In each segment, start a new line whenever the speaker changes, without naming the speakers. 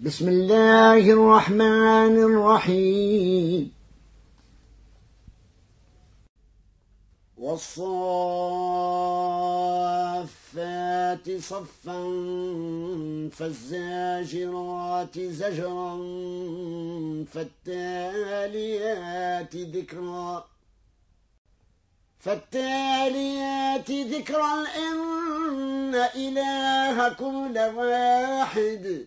بسم الله الرحمن الرحيم. والصافات صفا فالزاجرات زجرا فالتاليات ذكرا فالتاليات ذكرا إن إلهكم لواحد.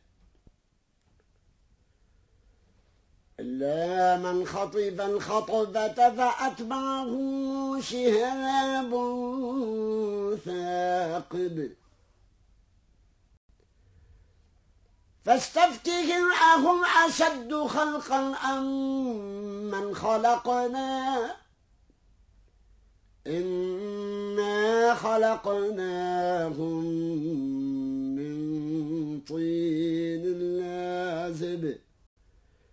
إلا من خطب الخطبة فأتبعه شهاب ثاقب. فاستفتهم أهم أشد خلقا أم من خلقنا؟ إنا خلقناهم من طين لازب.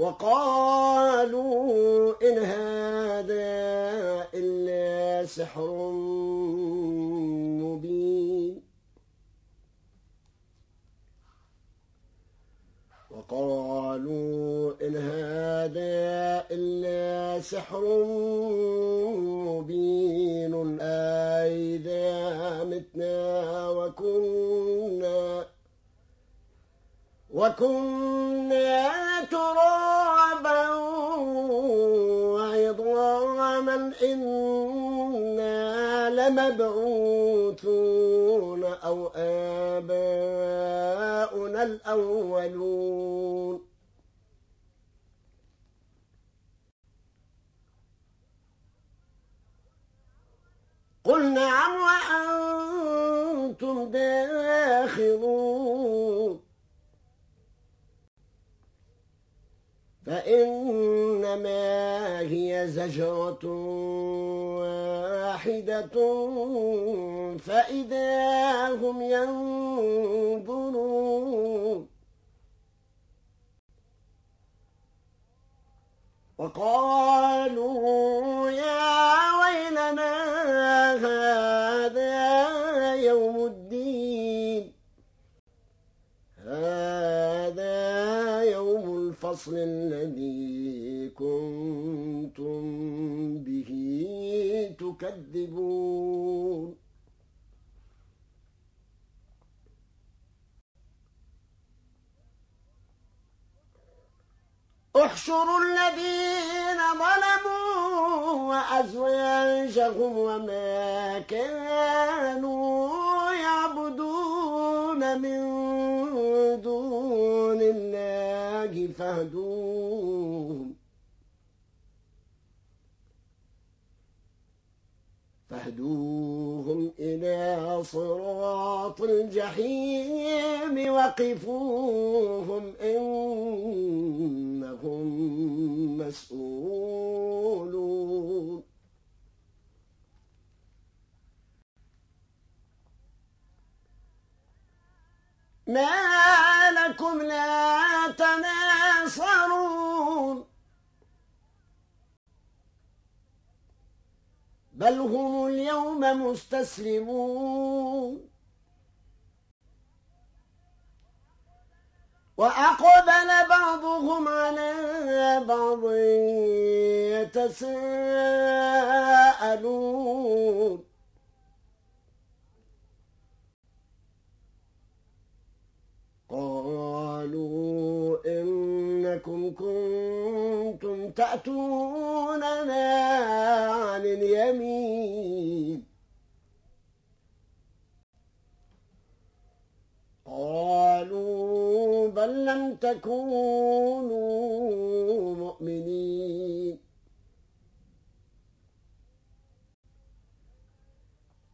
وقالوا إن هذا إلا سحر مبين. وقالوا إن هذا إلا سحر مبين. أئذا متنا وكنا وكنا ترابا وعظاما إنا لمبعوثون أو آباؤنا الأولون. قل نعم وأنتم داخلون. فإنما هي زجرة واحدة فإذا هم ينظرون. وقالوا يا ويلنا هذا الفصل الذي كنتم به تكذبون. احشروا الذين ظلموا وأزواجهم وما كانوا يعبدون من فاهدوهم فاهدوهم إلى صراط الجحيم وقفوهم إنهم مسؤولون. ما لكم لا تناصرون. بل هم اليوم مستسلمون. وأقبل بعضهم على بعض يتساءلون. قالوا إنكم كنتم تأتوننا عن اليمين. قالوا بل لم تكونوا مؤمنين.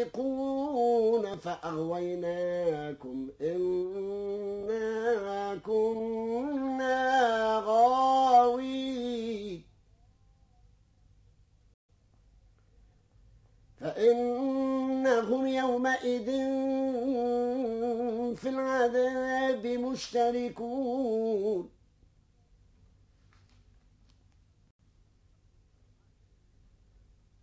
لذائقون فأغويناكم إنا كنا غاوين. فإنهم يومئذ في العذاب مشتركون.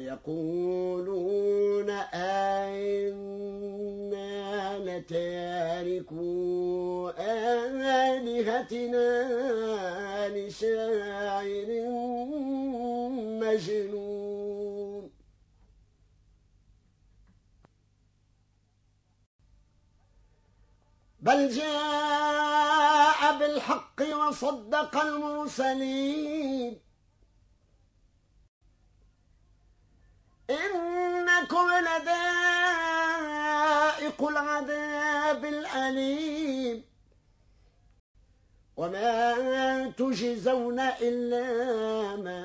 ويقولون أئنا لتاركوا آلهتنا لشاعر مجنون. بل جاء بالحق وصدق المرسلين. إنكم لذائق العذاب الأليم. وما تجزون إلا ما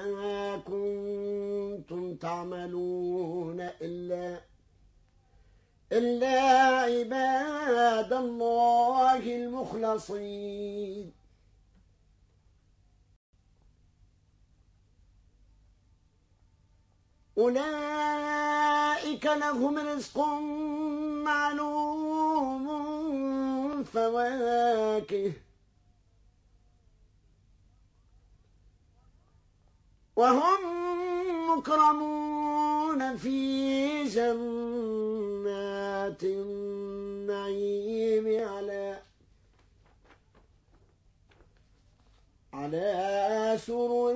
كنتم تعملون إلا إلا عباد الله المخلصين. أولئك لهم رزق معلوم فواكه. وهم مكرمون في جنات النعيم على على سرر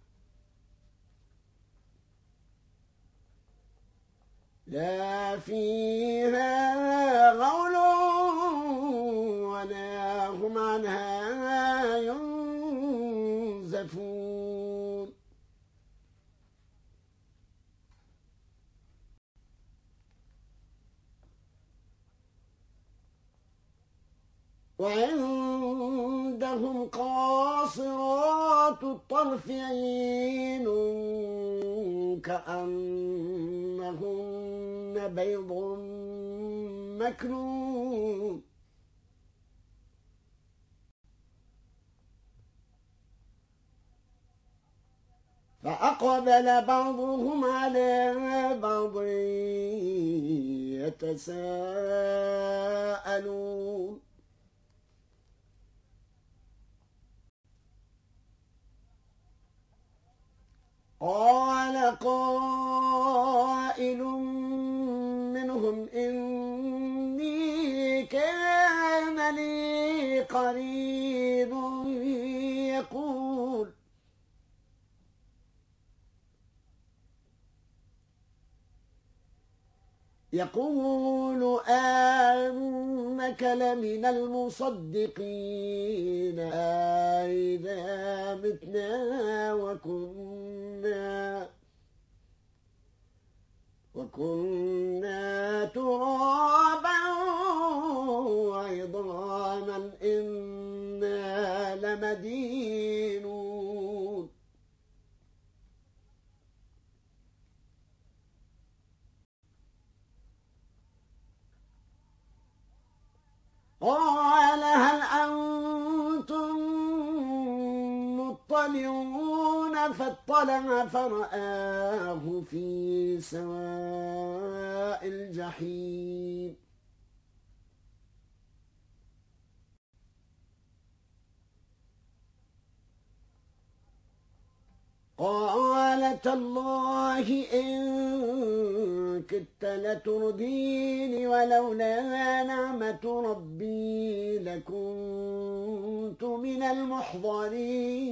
لا فيها غول ولا هم عنها ينزفون. وعندهم قاصرات الطرف عين كأنهن بيض مكنون. فأقبل بعضهم على بعض يتساءلون. قال قائل منهم إني كان لي قريب يقول يقول أنك لمن المصدقين إذا متنا وكنا وكنا ترابا وعظاما إنا لمدينون. قال هل أنتم مطلعون فاطلع فرآه في سواء الجحيم. قال تالله إن كدت لترديني ولولا نعمة ربي لكنت من المحضرين.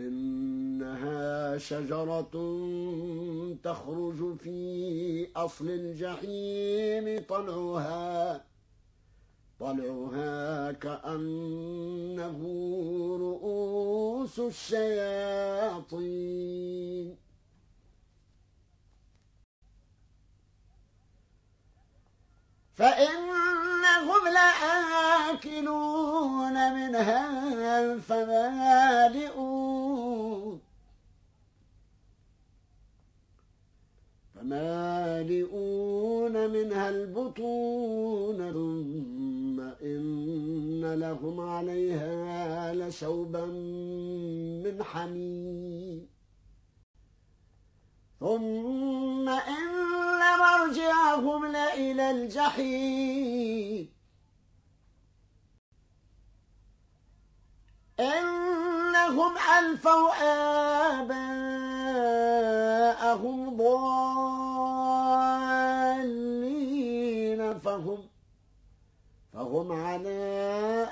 إنها شجرة تخرج في أصل الجحيم طلعها طلعها كأنه رؤوس الشياطين. فإنهم لآكلون منها فمالئون لهم عليها لشوبا من حميم. ثم إن مرجعهم لإلى الجحيم. إنهم ألفوا آباءهم ضالين فهم على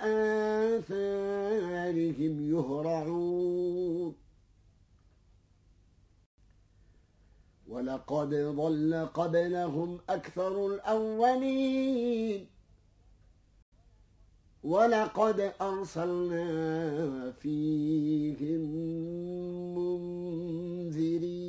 آثارهم يهرعون. ولقد ضل قبلهم أكثر الأولين. ولقد أرسلنا فيهم منذرين.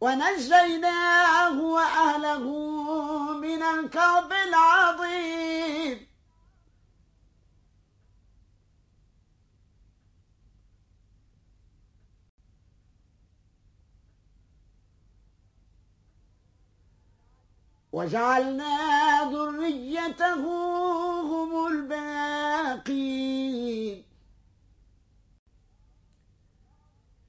ونجيناه وأهله من الكرب العظيم. وجعلنا ذريته هم الباقين.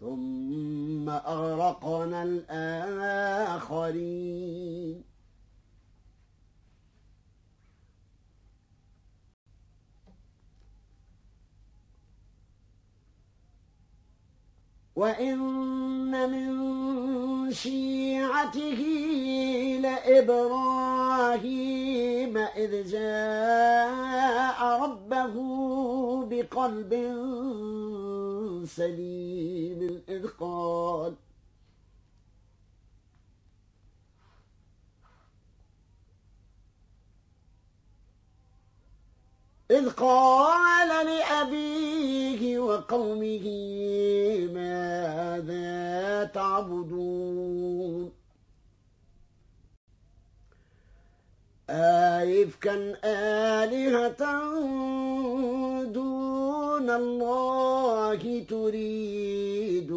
ثم أغرقنا الآخرين. وإن من شيعته لإبراهيم إذ جاء ربه بقلب سليم إذ قال إذ قال لأبيه وقومه ماذا تعبدون؟ آيفكا آلهة دون الله تريدون.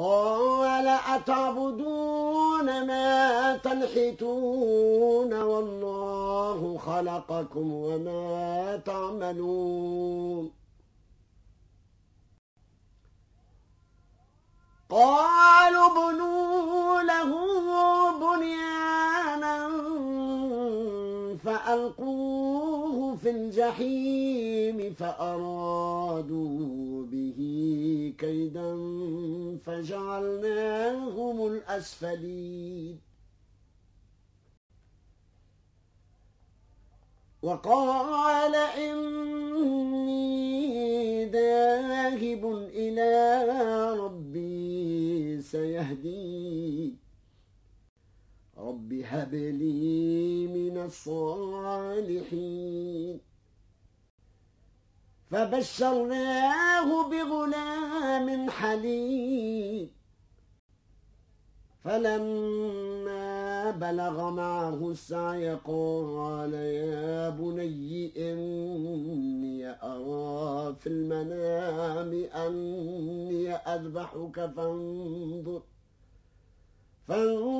قال أتعبدون ما تنحتون والله خلقكم وما تعملون قالوا بنوا له بنيانا فألقوه في الجحيم فأرادوا به كيدا فجعلناهم الأسفلين. وقال إني ذاهب إلى ربي سيهدين. رب هب لي من الصالحين. فبشرناه بغلام حليم. فلما بلغ معه السعي قال يا بني إني أرى في المنام أني أذبحك فانظر. فانظر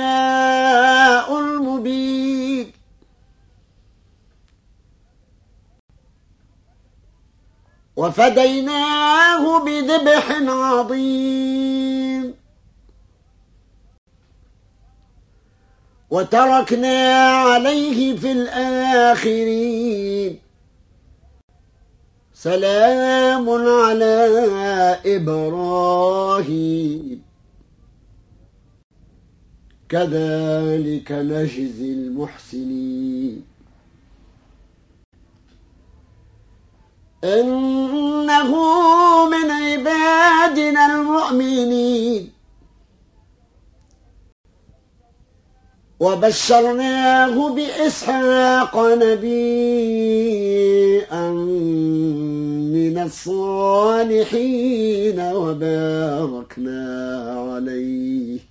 وفديناه بذبح عظيم. وتركنا عليه في الآخرين. سلام على إبراهيم. كذلك نجزي المحسنين. إنه من عبادنا المؤمنين. وبشرناه بإسحاق نبيا من الصالحين وباركنا عليه.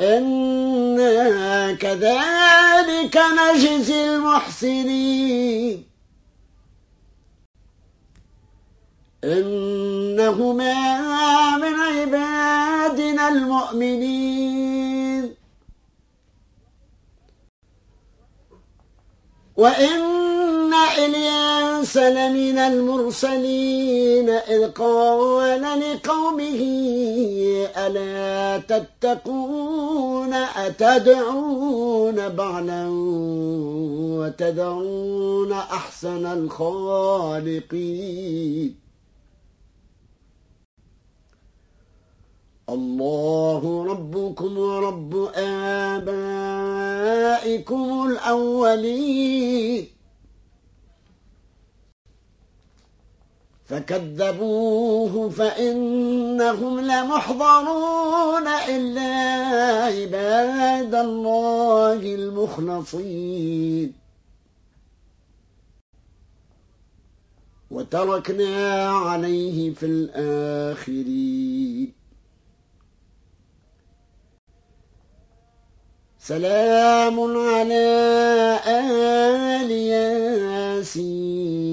إنا كذلك نجزي المحسنين إنهما من عبادنا المؤمنين وإن إلياس لمن المرسلين إذ قال لقومه ألا تتقون أتدعون بعلا وتذرون أحسن الخالقين؟ الله ربكم ورب آبائكم الأولين. فكذبوه فإنهم لمحضرون إلا عباد الله المخلصين. وتركنا عليه في الآخرين. سلام على آل ياسين.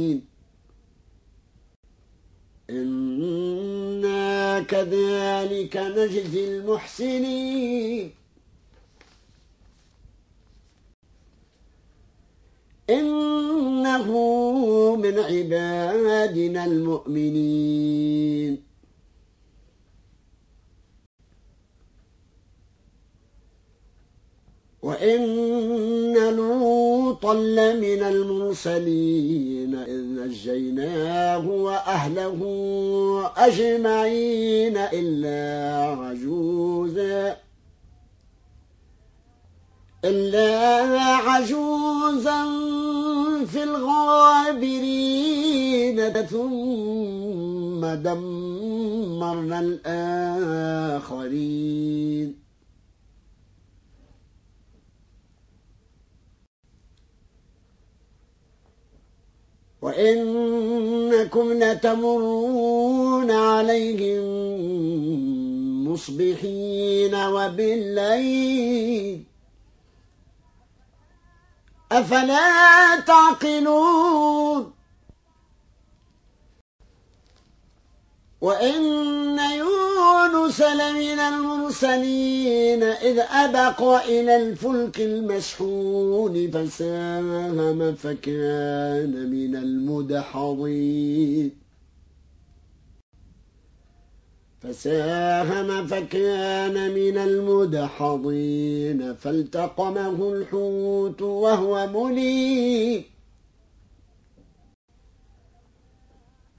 إنا كذلك نجزي المحسنين. إنه من عبادنا المؤمنين. وإن لوطا لمن المرسلين إذ نجيناه وأهله أجمعين إلا عجوزا إلا عجوزا في الغابرين. ثم دمرنا الآخرين. وإنكم لتمرون عليهم مصبحين وبالليل. أفلا تعقلون؟ وإن يونس لمن المرسلين إذ أبق إلى الفلك المشحون فساهم فكان من المدحضين. فساهم فكان من المدحضين فالتقمه الحوت وهو مليم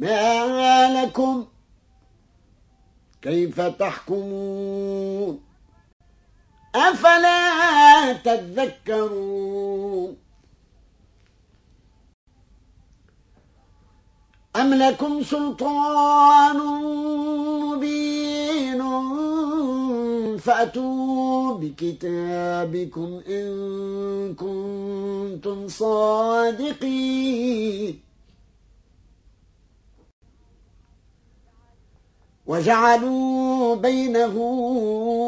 ما لكم كيف تحكمون أفلا تذكرون أم لكم سلطان مبين فأتوا بكتابكم إن كنتم صادقين وجعلوا بينه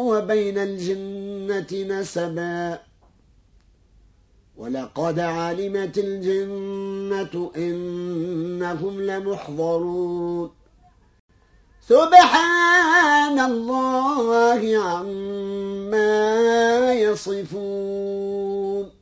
وبين الجنة نسبا. ولقد علمت الجنة إنهم لمحضرون. سبحان الله عما يصفون.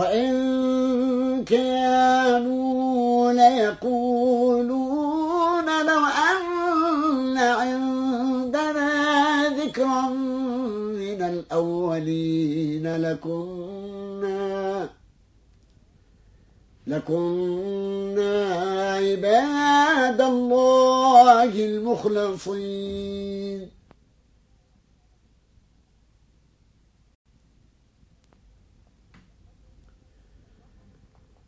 وإن كانوا ليقولون لو أن عندنا ذكرا من الأولين لكنا لكنا عباد الله المخلصين.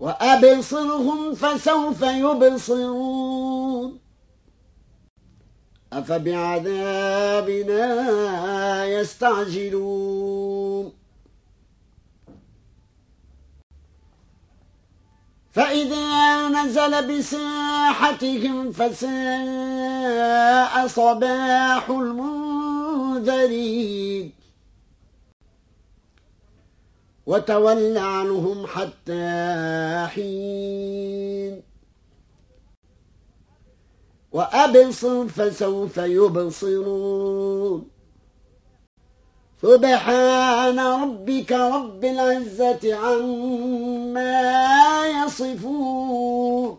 وأبصرهم فسوف يبصرون. أفبعذابنا يستعجلون. فإذا نزل بساحتهم فساء صباح المنذرين. وتول عنهم حتى حين. وأبصر فسوف يبصرون. سبحان ربك رب العزة عما يصفون.